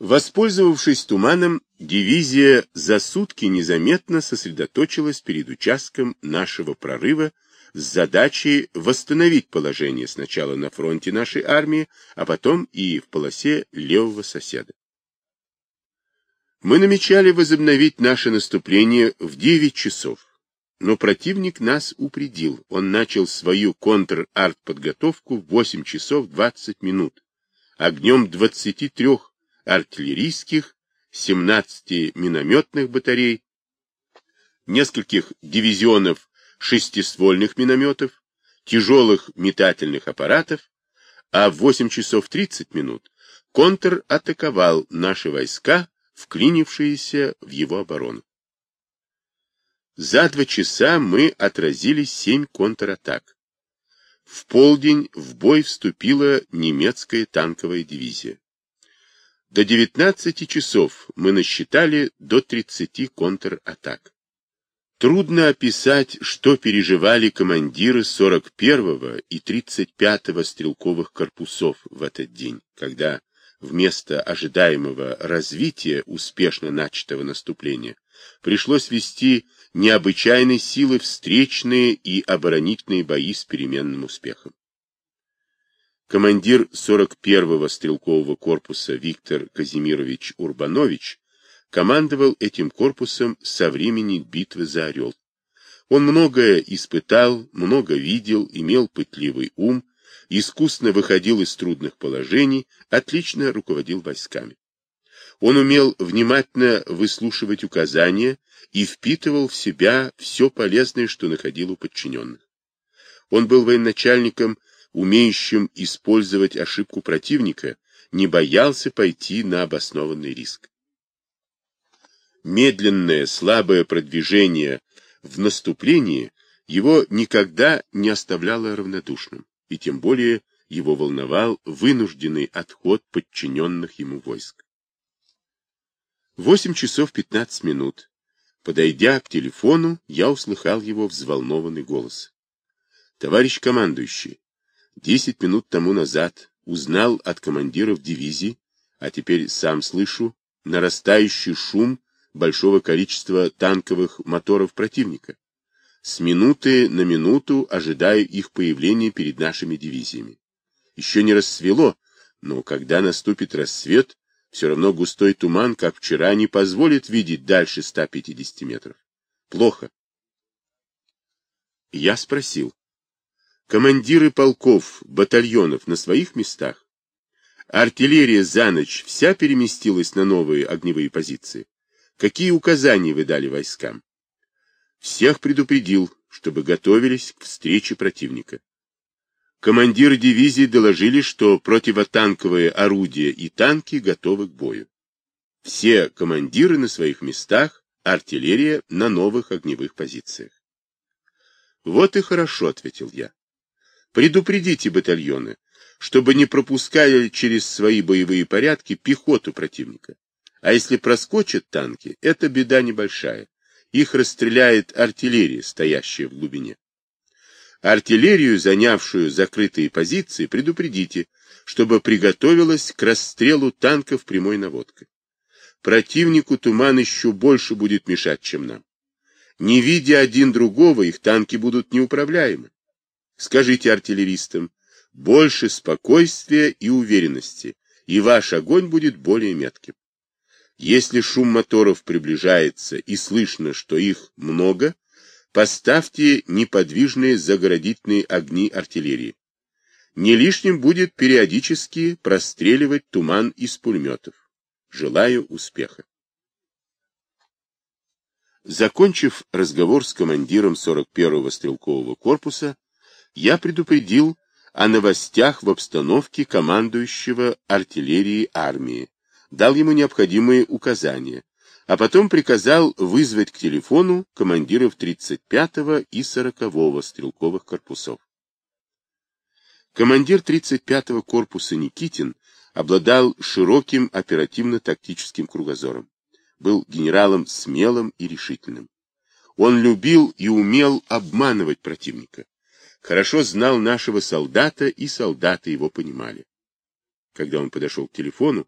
Воспользовавшись туманом, дивизия за сутки незаметно сосредоточилась перед участком нашего прорыва с задачей восстановить положение сначала на фронте нашей армии, а потом и в полосе левого соседа. Мы намечали возобновить наше наступление в 9 часов, но противник нас упредил. Он начал свою контр-арт-подготовку в 8 часов 20 минут огнем 23 артиллерийских, 17 минометных батарей, нескольких дивизионов шестиствольных минометов, тяжелых метательных аппаратов, а в 8 часов 30 минут контр атаковал наши войска, вклинившиеся в его оборону. За два часа мы отразили семь контратак. В полдень в бой вступила немецкая танковая дивизия. До 19 часов мы насчитали до 30 контратак. Трудно описать, что переживали командиры 41-го и 35-го стрелковых корпусов в этот день, когда вместо ожидаемого развития успешно начатого наступления пришлось вести необычайной силы встречные и оборонительные бои с переменным успехом. Командир 41-го стрелкового корпуса Виктор Казимирович Урбанович командовал этим корпусом со времени битвы за Орел. Он многое испытал, много видел, имел пытливый ум, искусно выходил из трудных положений, отлично руководил войсками. Он умел внимательно выслушивать указания и впитывал в себя все полезное, что находил у подчиненных. Он был военачальником, умеющим использовать ошибку противника, не боялся пойти на обоснованный риск. Медленное, слабое продвижение в наступлении его никогда не оставляло равнодушным, и тем более его волновал вынужденный отход подчиненных ему войск. Восемь часов пятнадцать минут. Подойдя к телефону, я услыхал его взволнованный голос. Товарищ командующий, десять минут тому назад узнал от командиров дивизии, а теперь сам слышу нарастающий шум большого количества танковых моторов противника. С минуты на минуту ожидаю их появления перед нашими дивизиями. Еще не рассвело, но когда наступит рассвет, все равно густой туман, как вчера, не позволит видеть дальше 150 метров. Плохо. Я спросил. Командиры полков, батальонов на своих местах? Артиллерия за ночь вся переместилась на новые огневые позиции? Какие указания вы дали войскам? Всех предупредил, чтобы готовились к встрече противника. Командиры дивизии доложили, что противотанковые орудия и танки готовы к бою. Все командиры на своих местах, артиллерия на новых огневых позициях. Вот и хорошо, ответил я. Предупредите батальоны, чтобы не пропускали через свои боевые порядки пехоту противника. А если проскочат танки, это беда небольшая. Их расстреляет артиллерия, стоящая в глубине. Артиллерию, занявшую закрытые позиции, предупредите, чтобы приготовилась к расстрелу танков прямой наводкой. Противнику туман еще больше будет мешать, чем нам. Не видя один другого, их танки будут неуправляемы. Скажите артиллеристам, больше спокойствия и уверенности, и ваш огонь будет более метким. Если шум моторов приближается и слышно, что их много, Поставьте неподвижные заградительные огни артиллерии. Не лишним будет периодически простреливать туман из пулеметов. Желаю успеха. Закончив разговор с командиром 41-го стрелкового корпуса, я предупредил о новостях в обстановке командующего артиллерии армии, дал ему необходимые указания, а потом приказал вызвать к телефону командиров 35-го и 40-го стрелковых корпусов. Командир 35-го корпуса Никитин обладал широким оперативно-тактическим кругозором, был генералом смелым и решительным. Он любил и умел обманывать противника, хорошо знал нашего солдата, и солдаты его понимали. Когда он подошел к телефону,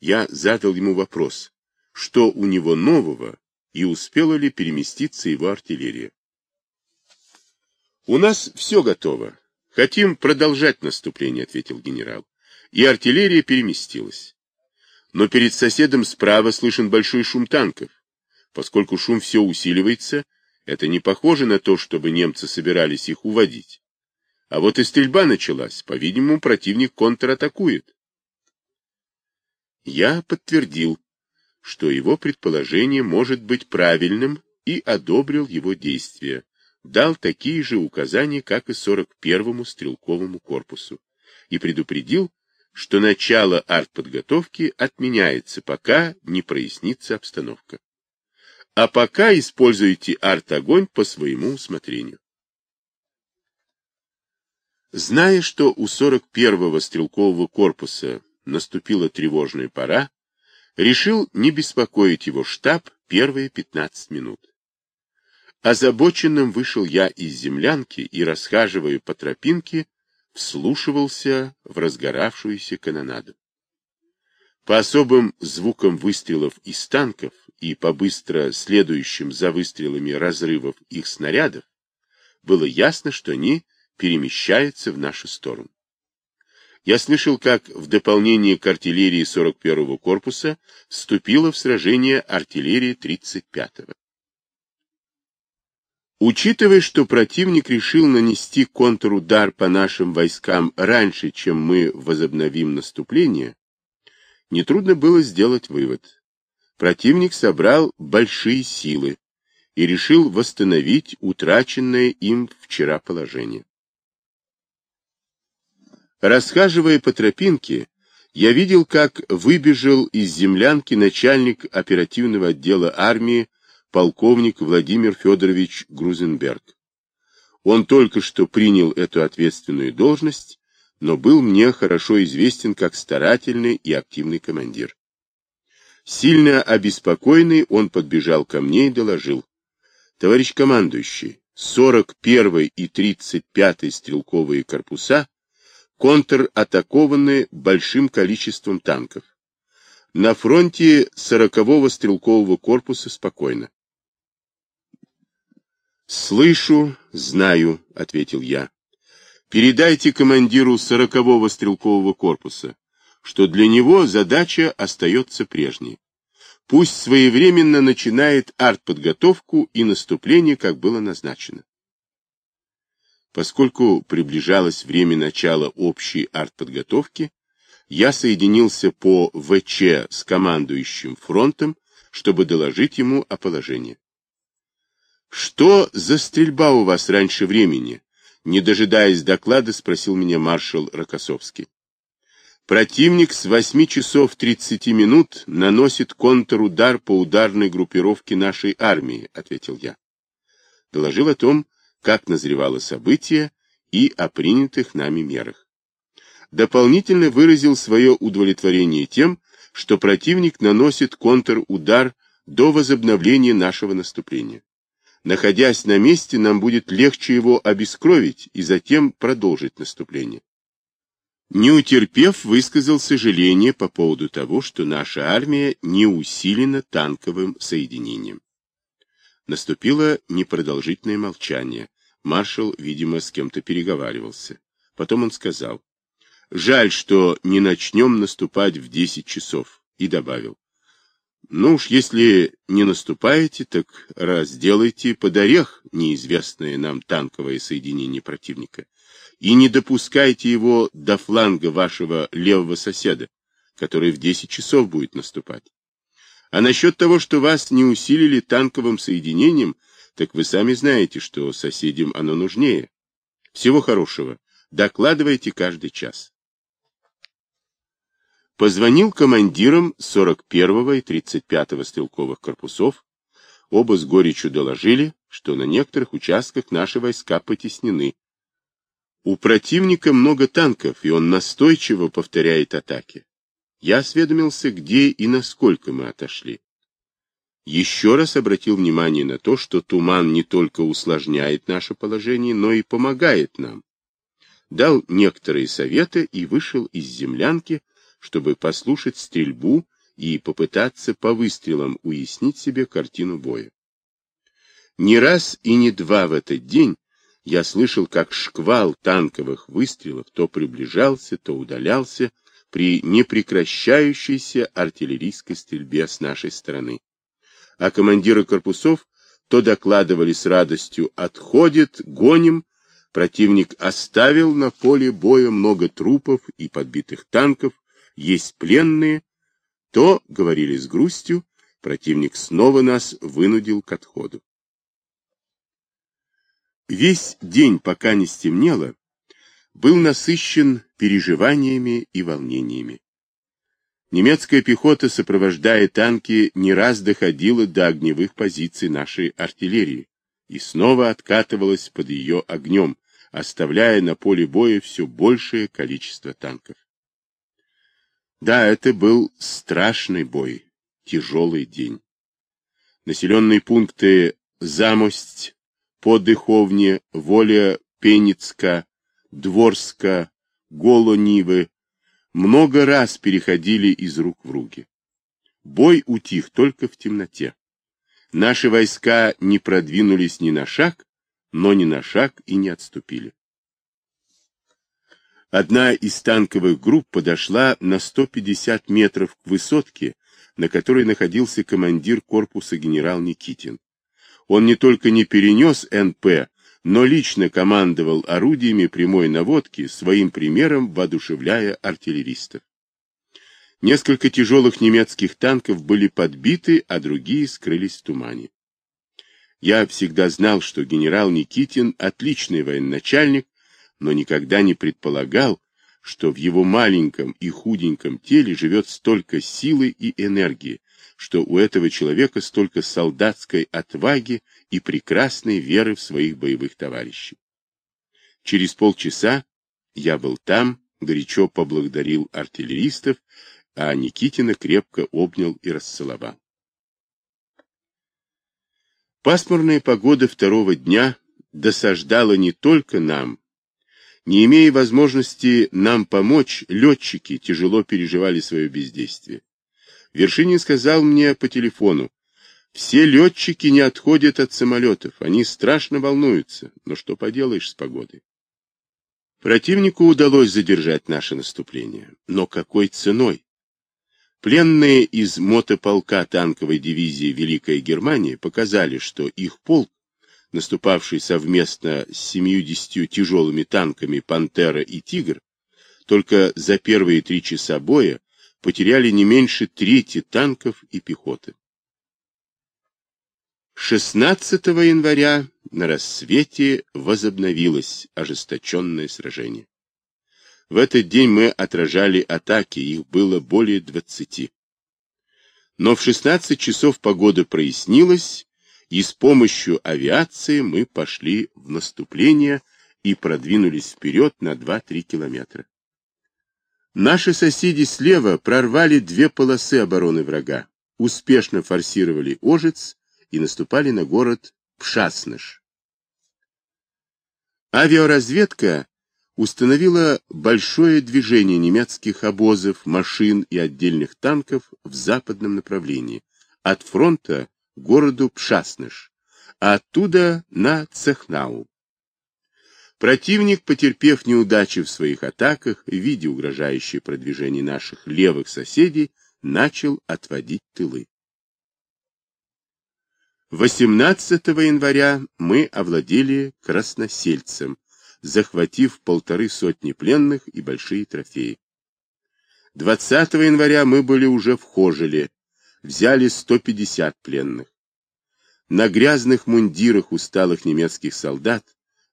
я задал ему вопрос, что у него нового и успела ли переместиться его артиллерия. «У нас все готово. Хотим продолжать наступление», — ответил генерал. И артиллерия переместилась. Но перед соседом справа слышен большой шум танков. Поскольку шум все усиливается, это не похоже на то, чтобы немцы собирались их уводить. А вот и стрельба началась. По-видимому, противник контратакует. Я подтвердил, что его предположение может быть правильным и одобрил его действия. Дал такие же указания, как и 41-му стрелковому корпусу. И предупредил, что начало артподготовки отменяется, пока не прояснится обстановка. А пока используйте арт-огонь по своему усмотрению. Зная, что у 41-го стрелкового корпуса наступила тревожная пора, решил не беспокоить его штаб первые 15 минут. Озабоченным вышел я из землянки и, расхаживая по тропинке, вслушивался в разгоравшуюся канонаду. По особым звукам выстрелов из танков и по быстро следующим за выстрелами разрывов их снарядов было ясно, что они перемещаются в нашу сторону. Я слышал, как в дополнение к артиллерии 41-го корпуса вступила в сражение артиллерия 35-го. Учитывая, что противник решил нанести контрудар по нашим войскам раньше, чем мы возобновим наступление, нетрудно было сделать вывод. Противник собрал большие силы и решил восстановить утраченное им вчера положение. Расхаживая по тропинке, я видел, как выбежал из землянки начальник оперативного отдела армии полковник Владимир Федорович Грузенберг. Он только что принял эту ответственную должность, но был мне хорошо известен как старательный и активный командир. Сильно обеспокоенный, он подбежал ко мне и доложил. Товарищ командующий, 41 и 35 стрелковые корпуса контратакованы большим количеством танков. На фронте 40-го стрелкового корпуса спокойно. «Слышу, знаю», — ответил я. «Передайте командиру сорокового стрелкового корпуса, что для него задача остается прежней. Пусть своевременно начинает артподготовку и наступление, как было назначено». Поскольку приближалось время начала общей артподготовки, я соединился по ВЧ с командующим фронтом, чтобы доложить ему о положении. Что за стрельба у вас раньше времени? Не дожидаясь доклада, спросил меня маршал Рокоссовский. Противник с 8 часов 30 минут наносит контрудар по ударной группировке нашей армии, ответил я. Доложил о том, как назревало событие и о принятых нами мерах. Дополнительно выразил свое удовлетворение тем, что противник наносит контрудар до возобновления нашего наступления. Находясь на месте, нам будет легче его обескровить и затем продолжить наступление. Не утерпев, высказал сожаление по поводу того, что наша армия не усилена танковым соединением. Наступило непродолжительное молчание. Маршал, видимо, с кем-то переговаривался. Потом он сказал, «Жаль, что не начнем наступать в десять часов», и добавил, ну уж если не наступаете, так разделайте под орех неизвестное нам танковое соединение противника и не допускайте его до фланга вашего левого соседа, который в 10 часов будет наступать. А насчет того, что вас не усилили танковым соединением, так вы сами знаете, что соседям оно нужнее. Всего хорошего. Докладывайте каждый час. Позвонил командирам 41-го и 35-го стрелковых корпусов. Оба с горечью доложили, что на некоторых участках наши войска потеснены. У противника много танков, и он настойчиво повторяет атаки. Я осведомился, где и насколько мы отошли. Еще раз обратил внимание на то, что туман не только усложняет наше положение, но и помогает нам. Дал некоторые советы и вышел из землянки, чтобы послушать стрельбу и попытаться по выстрелам уяснить себе картину боя. Не раз и не два в этот день я слышал, как шквал танковых выстрелов то приближался, то удалялся при непрекращающейся артиллерийской стрельбе с нашей стороны. А командиры корпусов то докладывали с радостью «отходит, гоним», противник оставил на поле боя много трупов и подбитых танков, есть пленные, то, говорили с грустью, противник снова нас вынудил к отходу. Весь день, пока не стемнело, был насыщен переживаниями и волнениями. Немецкая пехота, сопровождая танки, не раз доходила до огневых позиций нашей артиллерии и снова откатывалась под ее огнем, оставляя на поле боя все большее количество танков. Да, это был страшный бой, тяжелый день. Населенные пункты Замость, Подыховне, Воля Пеницка, Дворска, Голонивы много раз переходили из рук в руки. Бой утих только в темноте. Наши войска не продвинулись ни на шаг, но ни на шаг и не отступили. Одна из танковых групп подошла на 150 метров к высотке, на которой находился командир корпуса генерал Никитин он не только не перенес НП, но лично командовал орудиями прямой наводки, своим примером воодушевляя артиллеристов. Несколько тяжелых немецких танков были подбиты, а другие скрылись в тумане. Я всегда знал, что генерал Никитин отличный военачальник, но никогда не предполагал, что в его маленьком и худеньком теле живет столько силы и энергии, что у этого человека столько солдатской отваги и прекрасной веры в своих боевых товарищей. Через полчаса я был там, горячо поблагодарил артиллеристов, а Никитина крепко обнял и расцеловал. Пасмурная погода второго дня досаждала не только нам. Не имея возможности нам помочь, летчики тяжело переживали свое бездействие. Вершинин сказал мне по телефону, все летчики не отходят от самолетов, они страшно волнуются, но что поделаешь с погодой. Противнику удалось задержать наше наступление, но какой ценой? Пленные из мотополка танковой дивизии Великая Германия показали, что их полк, наступавший совместно с 70 тяжелыми танками «Пантера» и «Тигр», только за первые три часа боя потеряли не меньше трети танков и пехоты. 16 января на рассвете возобновилось ожесточенное сражение. В этот день мы отражали атаки, их было более 20. Но в 16 часов погода прояснилась, и с помощью авиации мы пошли в наступление и продвинулись вперед на 2-3 километра. Наши соседи слева прорвали две полосы обороны врага, успешно форсировали Ожец и наступали на город Пшасныш. Авиаразведка установила большое движение немецких обозов, машин и отдельных танков в западном направлении, от фронта городу Пшасныш, а оттуда на Цехнау. Противник, потерпев неудачи в своих атаках, видя угрожающее продвижение наших левых соседей, начал отводить тылы. 18 января мы овладели Красносельцем, захватив полторы сотни пленных и большие трофеи. 20 января мы были уже в Хожеле, взяли 150 пленных. На грязных мундирах усталых немецких солдат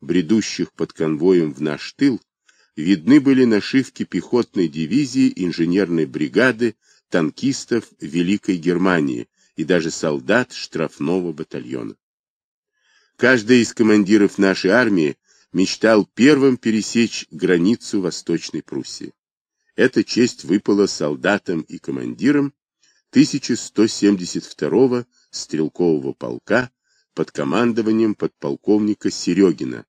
бредущих под конвоем в наш тыл, видны были нашивки пехотной дивизии, инженерной бригады, танкистов Великой Германии и даже солдат штрафного батальона. Каждый из командиров нашей армии мечтал первым пересечь границу Восточной Пруссии. Эта честь выпала солдатам и командирам 1172-го стрелкового полка под командованием подполковника Серегина,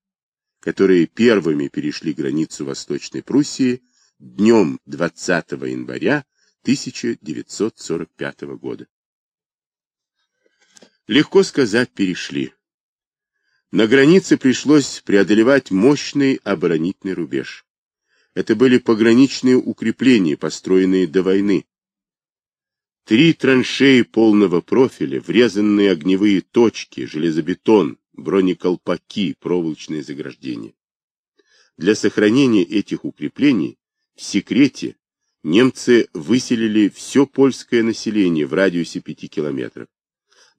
которые первыми перешли границу Восточной Пруссии днем 20 января 1945 года. Легко сказать, перешли. На границе пришлось преодолевать мощный оборонительный рубеж. Это были пограничные укрепления, построенные до войны. Три траншеи полного профиля, врезанные огневые точки, железобетон, бронеколпаки, проволочные заграждения. Для сохранения этих укреплений в секрете немцы выселили все польское население в радиусе 5 километров.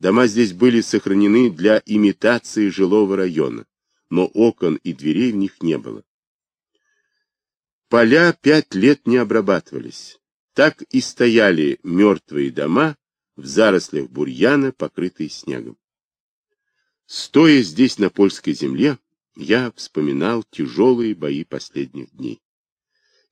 Дома здесь были сохранены для имитации жилого района, но окон и дверей в них не было. Поля пять лет не обрабатывались. Так и стояли мертвые дома в зарослях бурьяна, покрытые снегом. Стоя здесь на польской земле, я вспоминал тяжелые бои последних дней.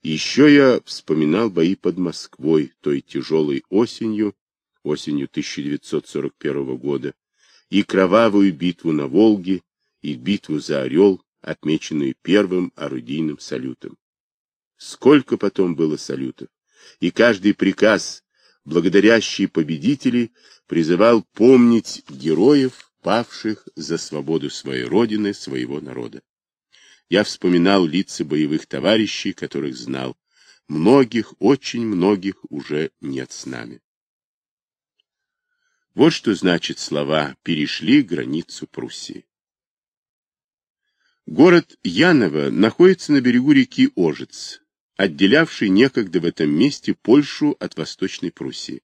Еще я вспоминал бои под Москвой той тяжелой осенью, осенью 1941 года, и кровавую битву на Волге, и битву за Орел, отмеченную первым орудийным салютом. Сколько потом было салютов, и каждый приказ, благодарящий победителей, призывал помнить героев, павших за свободу своей родины, своего народа. Я вспоминал лица боевых товарищей, которых знал. Многих, очень многих уже нет с нами. Вот что значит слова «перешли границу Пруссии». Город Яново находится на берегу реки Ожец, отделявший некогда в этом месте Польшу от Восточной Пруссии.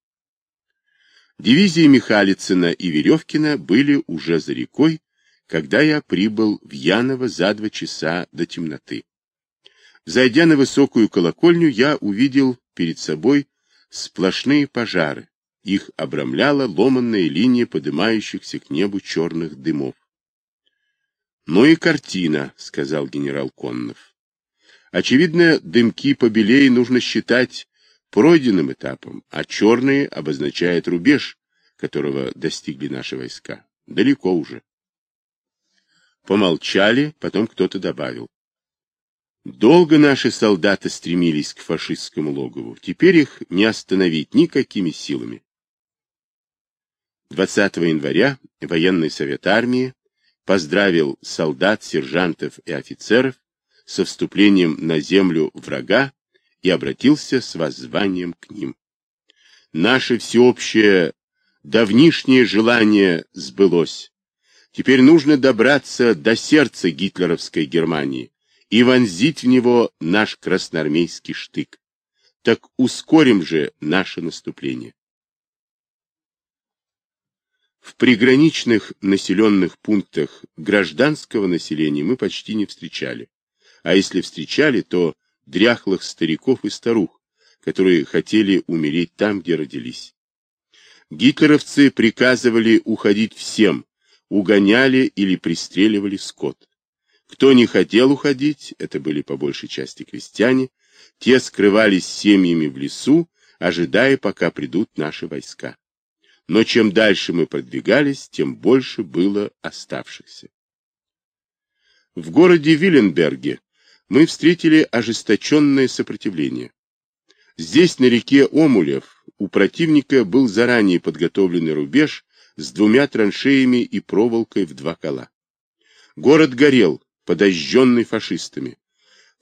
Дивизии Михалицына и Веревкина были уже за рекой когда я прибыл в Яново за два часа до темноты. Зайдя на высокую колокольню, я увидел перед собой сплошные пожары. Их обрамляла ломанная линия поднимающихся к небу черных дымов. «Ну и картина», — сказал генерал Коннов. «Очевидно, дымки побелее нужно считать пройденным этапом, а черные обозначают рубеж, которого достигли наши войска. Далеко уже». Помолчали, потом кто-то добавил. Долго наши солдаты стремились к фашистскому логову. Теперь их не остановить никакими силами. 20 января военный совет армии поздравил солдат, сержантов и офицеров со вступлением на землю врага и обратился с воззванием к ним. Наше всеобщее давнишнее желание сбылось. Теперь нужно добраться до сердца гитлеровской Германии и вонзить в него наш красноармейский штык. Так ускорим же наше наступление. В приграничных населенных пунктах гражданского населения мы почти не встречали. А если встречали, то дряхлых стариков и старух, которые хотели умереть там, где родились. Гитлеровцы приказывали уходить всем, угоняли или пристреливали скот. Кто не хотел уходить, это были по большей части крестьяне, те скрывались семьями в лесу, ожидая, пока придут наши войска. Но чем дальше мы продвигались, тем больше было оставшихся. В городе Виленберге мы встретили ожесточенное сопротивление. Здесь, на реке Омулев, у противника был заранее подготовленный рубеж с двумя траншеями и проволокой в два кола. Город горел, подожженный фашистами.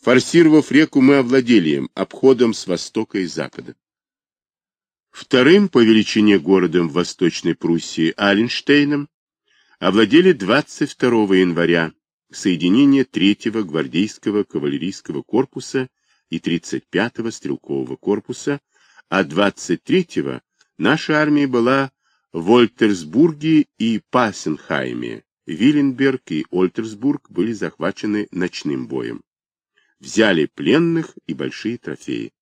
Форсировав реку, мы овладели им, обходом с востока и запада. Вторым по величине городом в Восточной Пруссии Аленштейном овладели 22 января соединение 3-го гвардейского кавалерийского корпуса и 35-го стрелкового корпуса, а 23-го наша армия была в Ольтерсбурге и Пассенхайме Виленберг и Ольтерсбург были захвачены ночным боем. Взяли пленных и большие трофеи.